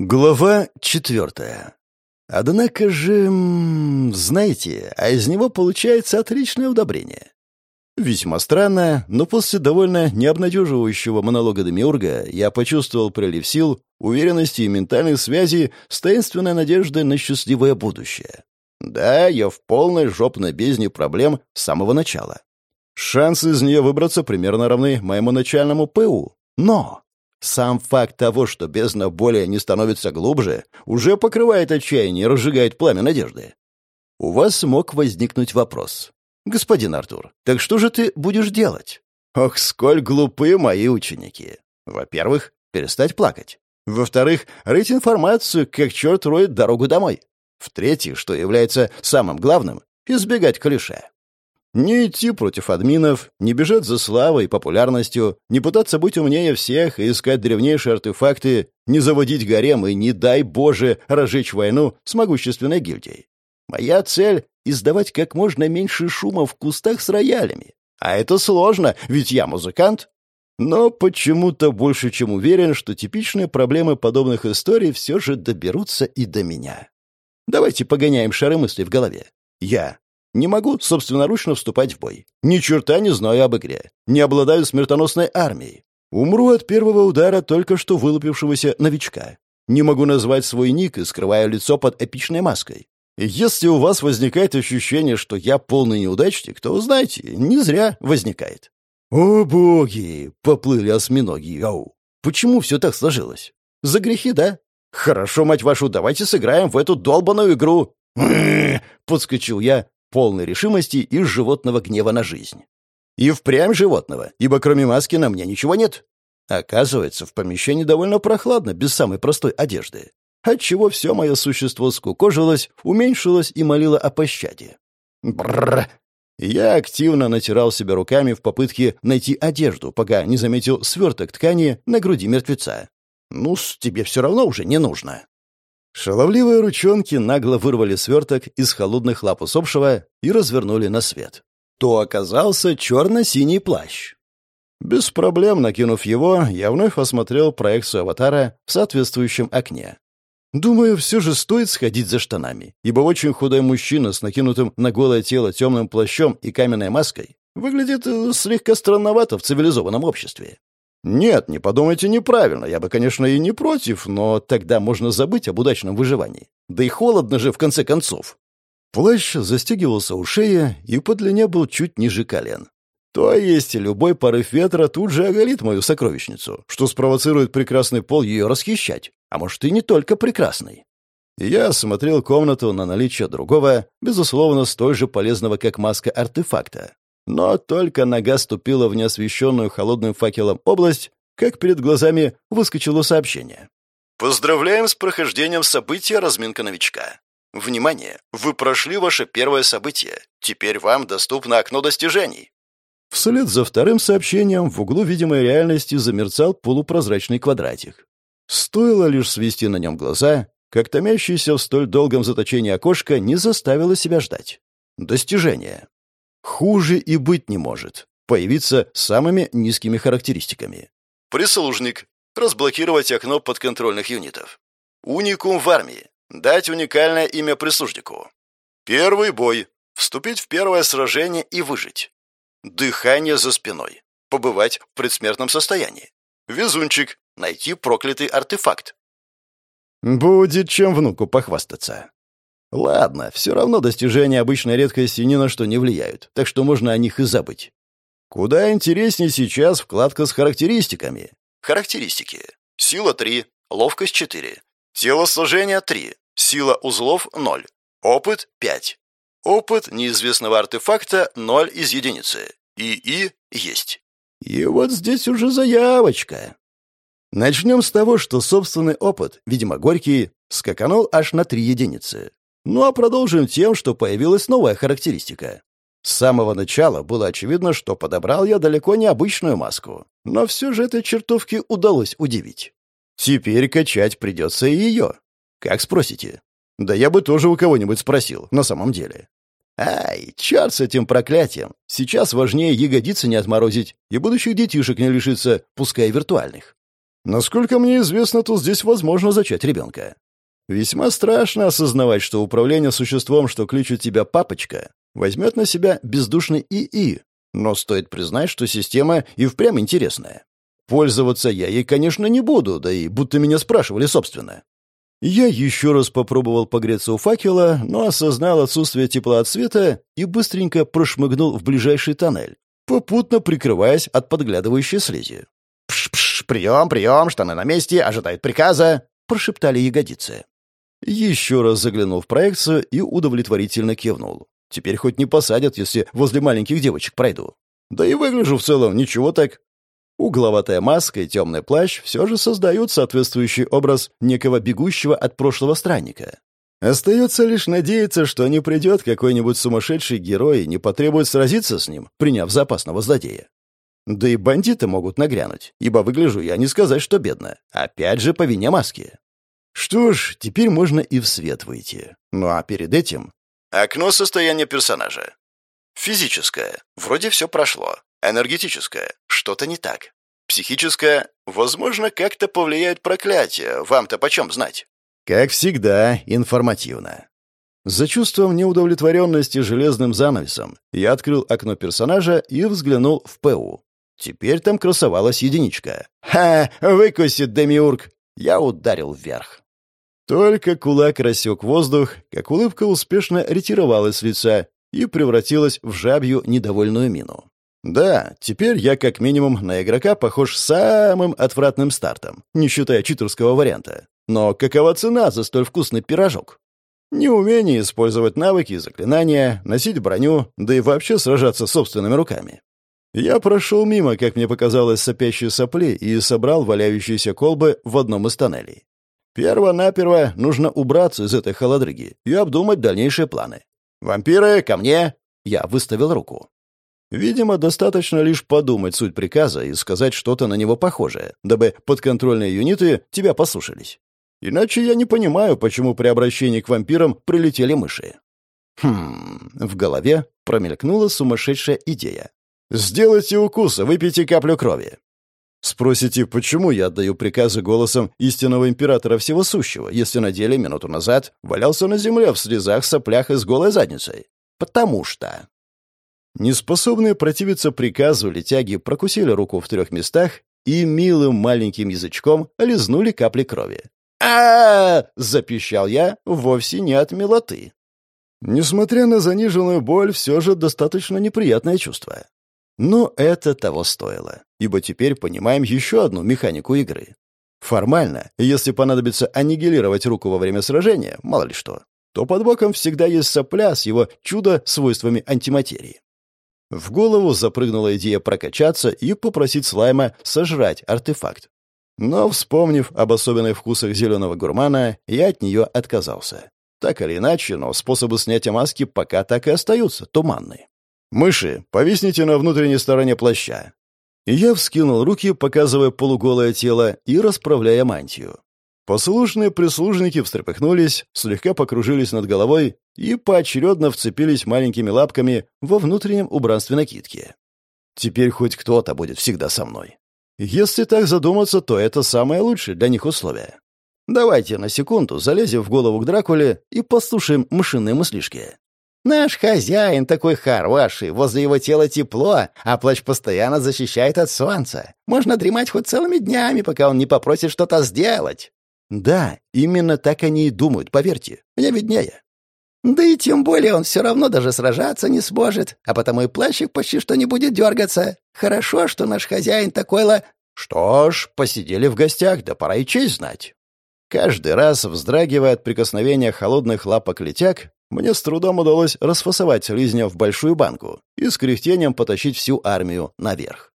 Глава четвертая. Однако же, знаете, а из него получается отличное удобрение. Весьма странно, но после довольно необнадеживающего монолога Демиурга я почувствовал прилив сил, уверенности и ментальных связей с таинственной надеждой на счастливое будущее. Да, я в полной жопной бездне проблем с самого начала. Шансы из нее выбраться примерно равны моему начальному ПУ. Но сам факт того, что бездна более не становится глубже, уже покрывает отчаяние и разжигает пламя надежды. У вас мог возникнуть вопрос. «Господин Артур, так что же ты будешь делать?» Ох, сколь глупы мои ученики. Во-первых, перестать плакать. Во-вторых, рыть информацию, как черт роет дорогу домой. В-третьих, что является самым главным, избегать клише. Не идти против админов, не бежать за славой и популярностью, не пытаться быть умнее всех и искать древнейшие артефакты, не заводить гарем и, не дай Боже, разжечь войну с могущественной гильдией. Моя цель — издавать как можно меньше шума в кустах с роялями. А это сложно, ведь я музыкант. Но почему-то больше чем уверен, что типичные проблемы подобных историй все же доберутся и до меня. Давайте погоняем шары мысли в голове. Я не могу собственноручно вступать в бой. Ни черта не знаю об игре. Не обладаю смертоносной армией. Умру от первого удара только что вылупившегося новичка. Не могу назвать свой ник и скрываю лицо под эпичной маской. Если у вас возникает ощущение, что я полный неудачник, то, знаете, не зря возникает. О, боги! Поплыли осьминоги, ау! Почему все так сложилось? За грехи, да? Хорошо, мать вашу, давайте сыграем в эту долбаную игру. Подскочил я, полной решимости и животного гнева на жизнь. И впрямь животного, ибо кроме маски на мне ничего нет. Оказывается, в помещении довольно прохладно, без самой простой одежды, отчего все мое существо скукожилось, уменьшилось и молило о пощаде. Бррр. Я активно натирал себя руками в попытке найти одежду, пока не заметил сверток ткани на груди мертвеца. ну тебе все равно уже не нужно». Шаловливые ручонки нагло вырвали сверток из холодных лап усопшего и развернули на свет. То оказался черно-синий плащ. Без проблем накинув его, я вновь осмотрел проекцию аватара в соответствующем окне. Думаю, все же стоит сходить за штанами, ибо очень худой мужчина с накинутым на голое тело темным плащом и каменной маской выглядит э, слегка странновато в цивилизованном обществе. Нет, не подумайте неправильно, я бы, конечно, и не против, но тогда можно забыть об удачном выживании. Да и холодно же, в конце концов. Плащ застегивался у шеи и по длине был чуть ниже колен. То есть любой порыв ветра тут же оголит мою сокровищницу, что спровоцирует прекрасный пол ее расхищать, а может и не только прекрасный. Я осмотрел комнату на наличие другого, безусловно, столь же полезного, как маска артефакта. Но только нога ступила в неосвещенную холодным факелом область, как перед глазами выскочило сообщение. «Поздравляем с прохождением события «Разминка новичка». Внимание! Вы прошли ваше первое событие. Теперь вам доступно окно достижений». Вслед за вторым сообщением в углу видимой реальности замерцал полупрозрачный квадратик. Стоило лишь свести на нем глаза, как томящееся в столь долгом заточении окошко не заставило себя ждать. Достижение. Хуже и быть не может. Появиться самыми низкими характеристиками. Прислужник. Разблокировать окно подконтрольных юнитов. Уникум в армии. Дать уникальное имя прислужнику. Первый бой. Вступить в первое сражение и выжить. Дыхание за спиной. Побывать в предсмертном состоянии. Везунчик. Найти проклятый артефакт. Будет чем внуку похвастаться. Ладно, все равно достижения обычной редкости ни на что не влияют, так что можно о них и забыть. Куда интереснее сейчас вкладка с характеристиками. Характеристики. Сила 3, ловкость 4, телосложение 3, сила узлов 0, опыт 5. Опыт неизвестного артефакта 0 из единицы. ИИ есть. И вот здесь уже заявочка. Начнем с того, что собственный опыт, видимо, горький, скаканул аж на 3 единицы. Ну а продолжим тем, что появилась новая характеристика. С самого начала было очевидно, что подобрал я далеко не обычную маску. Но все же этой чертовке удалось удивить. Теперь качать придется и ее. Как спросите? Да я бы тоже у кого-нибудь спросил, на самом деле. Ай, черт с этим проклятием. Сейчас важнее ягодицы не отморозить и будущих детишек не лишиться, пускай виртуальных. Насколько мне известно, то здесь возможно зачать ребенка. Весьма страшно осознавать, что управление существом, что кличут тебя папочка, возьмет на себя бездушный ИИ, но стоит признать, что система и впрямь интересная. Пользоваться я ей, конечно, не буду, да и будто меня спрашивали, собственно. Я еще раз попробовал погреться у факела, но осознал отсутствие тепла от света и быстренько прошмыгнул в ближайший тоннель, попутно прикрываясь от подглядывающей слизи. «Пш-пш, прием, прием, штаны на месте, ожидают приказа!» — прошептали ягодицы. Еще раз заглянул в проекцию и удовлетворительно кивнул. Теперь хоть не посадят, если возле маленьких девочек пройду. Да и выгляжу в целом ничего так. Угловатая маска и темный плащ все же создают соответствующий образ некого бегущего от прошлого странника. Остается лишь надеяться, что не придет какой-нибудь сумасшедший герой и не потребует сразиться с ним, приняв за опасного злодея. Да и бандиты могут нагрянуть, ибо выгляжу я не сказать, что бедно. Опять же, по вине маски. Что ж, теперь можно и в свет выйти. Ну а перед этим... Окно состояния персонажа. Физическое. Вроде все прошло. Энергетическое. Что-то не так. Психическое. Возможно, как-то повлияет проклятие. Вам-то почем знать? Как всегда, информативно. За чувством неудовлетворенности железным занавесом я открыл окно персонажа и взглянул в ПУ. Теперь там красовалась единичка. «Ха! Выкусит, Демиург!» Я ударил вверх. Только кулак рассек воздух, как улыбка успешно ретировалась с лица и превратилась в жабью недовольную мину. Да, теперь я как минимум на игрока похож самым отвратным стартом, не считая читерского варианта. Но какова цена за столь вкусный пирожок? Неумение использовать навыки и заклинания, носить броню, да и вообще сражаться собственными руками. Я прошел мимо, как мне показалось, сопящие сопли и собрал валяющиеся колбы в одном из тоннелей. Перво-наперво нужно убраться из этой холодрыги и обдумать дальнейшие планы. «Вампиры, ко мне!» Я выставил руку. Видимо, достаточно лишь подумать суть приказа и сказать что-то на него похожее, дабы подконтрольные юниты тебя послушались. Иначе я не понимаю, почему при обращении к вампирам прилетели мыши. Хм, в голове промелькнула сумасшедшая идея. «Сделайте укус, выпейте каплю крови». Спросите, почему я отдаю приказы голосом истинного императора всего сущего, если на деле минуту назад валялся на земле в слезах, соплях и с голой задницей? Потому что... Неспособные противиться приказу летяги прокусили руку в трех местах и милым маленьким язычком лизнули капли крови. а, запищал я вовсе не от милоты. Несмотря на заниженную боль, все же достаточно неприятное чувство. Но это того стоило, ибо теперь понимаем еще одну механику игры. Формально, если понадобится аннигилировать руку во время сражения, мало ли что, то под боком всегда есть сопля с его чудо-свойствами антиматерии. В голову запрыгнула идея прокачаться и попросить слайма сожрать артефакт. Но, вспомнив об особенных вкусах зеленого гурмана, я от нее отказался. Так или иначе, но способы снятия маски пока так и остаются туманные. «Мыши, повисните на внутренней стороне плаща». Я вскинул руки, показывая полуголое тело и расправляя мантию. Послушные прислужники встрепыхнулись, слегка покружились над головой и поочередно вцепились маленькими лапками во внутреннем убранстве накидки. Теперь хоть кто-то будет всегда со мной. Если так задуматься, то это самое лучшее для них условие. Давайте на секунду залезем в голову к Дракуле и послушаем мышиные мыслишки. Наш хозяин такой хороший, возле его тела тепло, а плащ постоянно защищает от солнца. Можно дремать хоть целыми днями, пока он не попросит что-то сделать. Да, именно так они и думают, поверьте. Мне виднее. Да и тем более он все равно даже сражаться не сможет, а потому и плащик почти что не будет дергаться. Хорошо, что наш хозяин такой ла... Что ж, посидели в гостях, да пора и честь знать. Каждый раз, вздрагивая от прикосновения холодных лапок летяг, мне с трудом удалось расфасовать слизня в большую банку и с кряхтением потащить всю армию наверх.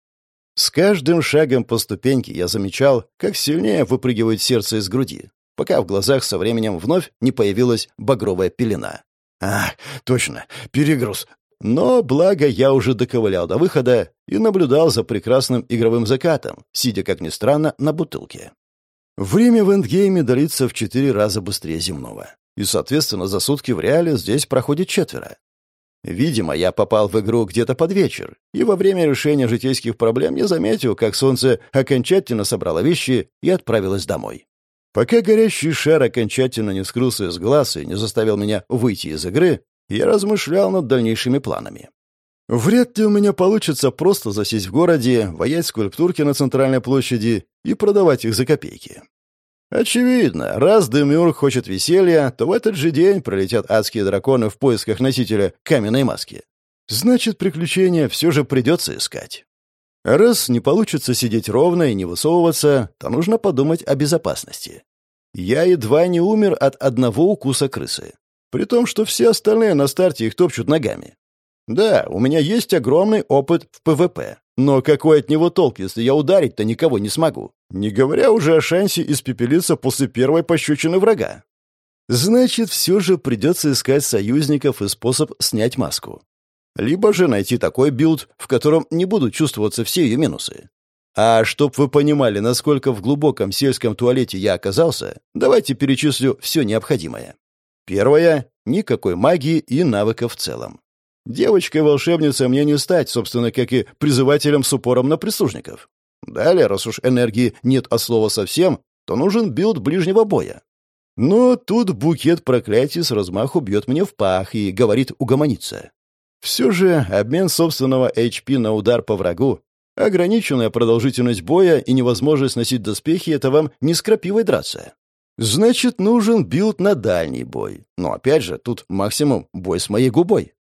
С каждым шагом по ступеньке я замечал, как сильнее выпрыгивает сердце из груди, пока в глазах со временем вновь не появилась багровая пелена. «А, точно, перегруз!» Но, благо, я уже доковылял до выхода и наблюдал за прекрасным игровым закатом, сидя, как ни странно, на бутылке. Время в эндгейме длится в четыре раза быстрее земного. И, соответственно, за сутки в реале здесь проходит четверо. Видимо, я попал в игру где-то под вечер, и во время решения житейских проблем не заметил, как солнце окончательно собрало вещи и отправилось домой. Пока горящий шар окончательно не скрылся из глаз и не заставил меня выйти из игры, я размышлял над дальнейшими планами. Вряд ли у меня получится просто засесть в городе, воять скульптурки на центральной площади и продавать их за копейки. Очевидно, раз Демиург хочет веселья, то в этот же день пролетят адские драконы в поисках носителя каменной маски. Значит, приключения все же придется искать. раз не получится сидеть ровно и не высовываться, то нужно подумать о безопасности. Я едва не умер от одного укуса крысы. При том, что все остальные на старте их топчут ногами. Да, у меня есть огромный опыт в PvP, но какой от него толк, если я ударить-то никого не смогу? Не говоря уже о шансе испепелиться после первой пощечины врага. Значит, все же придется искать союзников и способ снять маску. Либо же найти такой билд, в котором не будут чувствоваться все ее минусы. А чтоб вы понимали, насколько в глубоком сельском туалете я оказался, давайте перечислю все необходимое. Первое — никакой магии и навыков в целом. Девочкой-волшебницей мне не стать, собственно, как и призывателем с упором на прислужников. Далее, раз уж энергии нет от слова совсем, то нужен билд ближнего боя. Но тут букет проклятий с размаху бьет мне в пах и говорит угомониться. Все же обмен собственного HP на удар по врагу, ограниченная продолжительность боя и невозможность носить доспехи — это вам не с крапивой драться. Значит, нужен билд на дальний бой. Но опять же, тут максимум бой с моей губой.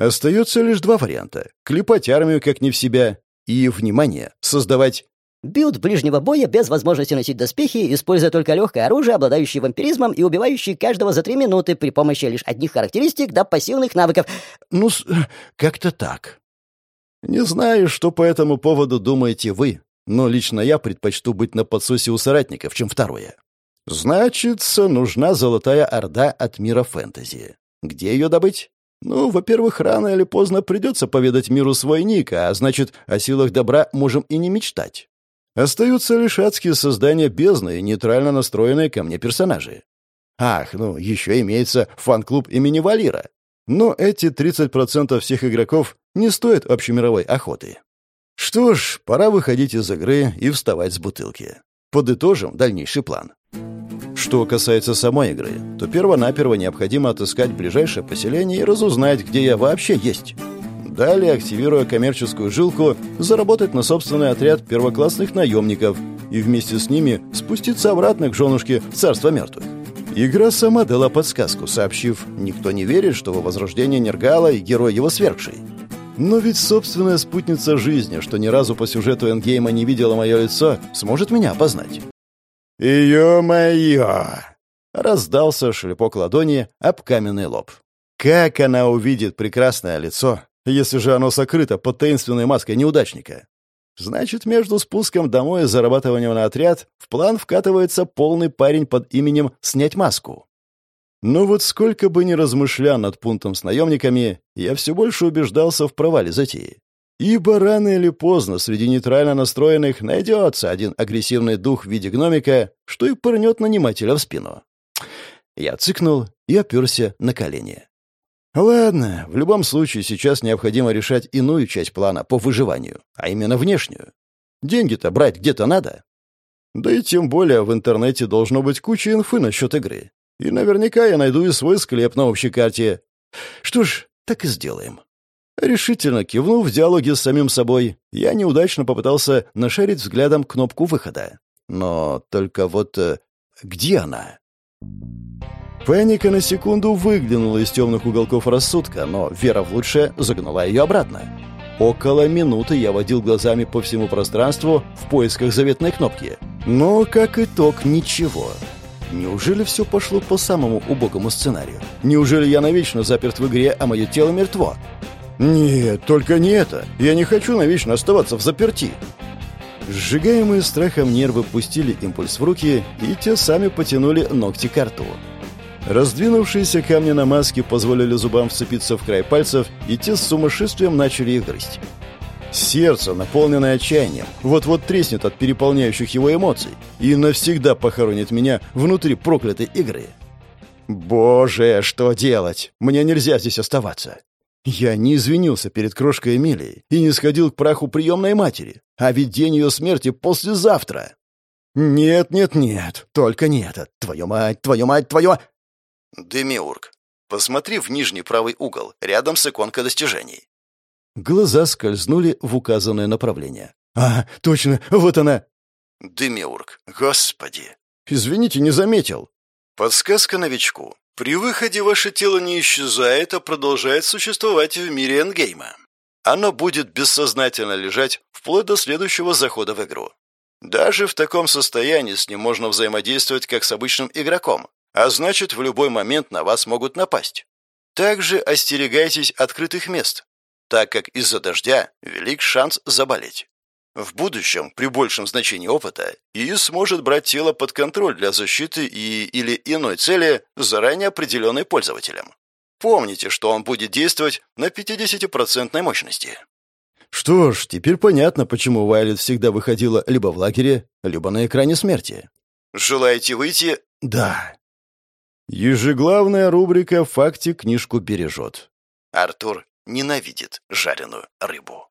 Остается лишь два варианта — клепать армию как не в себя и, внимание, создавать Билд ближнего боя без возможности носить доспехи, используя только легкое оружие, обладающее вампиризмом и убивающее каждого за три минуты при помощи лишь одних характеристик до пассивных навыков. Ну, как-то так. Не знаю, что по этому поводу думаете вы, но лично я предпочту быть на подсосе у соратников, чем второе. Значит, нужна золотая орда от мира фэнтези. Где ее добыть? Ну, во-первых, рано или поздно придется поведать миру свой ник, а значит, о силах добра можем и не мечтать. Остаются лишь адские создания бездны и нейтрально настроенные ко мне персонажи. Ах, ну, еще имеется фан-клуб имени Валира. Но эти 30% всех игроков не стоят общемировой охоты. Что ж, пора выходить из игры и вставать с бутылки. Подытожим дальнейший план. Что касается самой игры, то перво-наперво необходимо отыскать ближайшее поселение и разузнать, где я вообще есть. Далее, активируя коммерческую жилку, заработать на собственный отряд первоклассных наемников и вместе с ними спуститься обратно к женушке в царство мертвых. Игра сама дала подсказку, сообщив, никто не верит, что во возрождение Нергала и герой его свергший. Но ведь собственная спутница жизни, что ни разу по сюжету Эндгейма не видела мое лицо, сможет меня опознать. «Ё-моё!» — раздался шлепок ладони об каменный лоб. «Как она увидит прекрасное лицо, если же оно сокрыто под таинственной маской неудачника?» Значит, между спуском домой и зарабатыванием на отряд в план вкатывается полный парень под именем «Снять маску». Но вот сколько бы ни размышлял над пунктом с наемниками, я все больше убеждался в провале затеи. Ибо рано или поздно среди нейтрально настроенных найдется один агрессивный дух в виде гномика, что и пырнет нанимателя в спину. Я цыкнул и оперся на колени. Ладно, в любом случае сейчас необходимо решать иную часть плана по выживанию, а именно внешнюю. Деньги-то брать где-то надо. Да и тем более в интернете должно быть куча инфы насчет игры. И наверняка я найду и свой склеп на общей карте. Что ж, так и сделаем. Решительно кивнув в диалоге с самим собой, я неудачно попытался нашарить взглядом кнопку выхода. Но только вот э, где она? Паника на секунду выглянула из темных уголков рассудка, но вера в лучшее загнала ее обратно. Около минуты я водил глазами по всему пространству в поисках заветной кнопки. Но, как итог, ничего. Неужели все пошло по самому убогому сценарию? Неужели я навечно заперт в игре, а мое тело мертво? «Нет, только не это. Я не хочу навечно оставаться в заперти». Сжигаемые страхом нервы пустили импульс в руки, и те сами потянули ногти к рту. Раздвинувшиеся камни на маске позволили зубам вцепиться в край пальцев, и те с сумасшествием начали их грызть. Сердце, наполненное отчаянием, вот-вот треснет от переполняющих его эмоций и навсегда похоронит меня внутри проклятой игры. «Боже, что делать? Мне нельзя здесь оставаться. Я не извинился перед крошкой Эмилией и не сходил к праху приемной матери, а ведь день ее смерти послезавтра. Нет, нет, нет, только не это. Твою мать, твою мать, твою... Демиург, посмотри в нижний правый угол, рядом с иконкой достижений. Глаза скользнули в указанное направление. «А, точно, вот она!» Демиург, господи! Извините, не заметил. Подсказка новичку. При выходе ваше тело не исчезает, а продолжает существовать в мире эндгейма. Оно будет бессознательно лежать вплоть до следующего захода в игру. Даже в таком состоянии с ним можно взаимодействовать как с обычным игроком, а значит, в любой момент на вас могут напасть. Также остерегайтесь открытых мест, так как из-за дождя велик шанс заболеть. В будущем, при большем значении опыта, ИИС сможет брать тело под контроль для защиты и или иной цели, заранее определенной пользователем. Помните, что он будет действовать на 50% мощности. Что ж, теперь понятно, почему Вайлет всегда выходила либо в лагере, либо на экране смерти. Желаете выйти? Да. Ежеглавная рубрика «Факти книжку бережет». Артур ненавидит жареную рыбу.